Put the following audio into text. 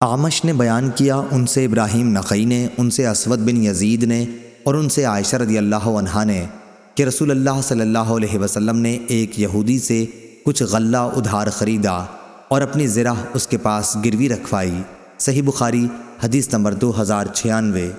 آمش نے بیان کیا ان سے ابراہیم نقی نے، ان سے اسود بن یزید نے اور ان سے عائشہ رضی اللہ عنہ نے کہ رسول اللہ صلی اللہ علیہ وسلم نے ایک یہودی سے کچھ غلہ ادھار خریدا اور اپنی زرہ اس کے پاس گروی رکھوائی۔ صحیح بخاری، حدیث نمبر دو ہزار چھیانوے۔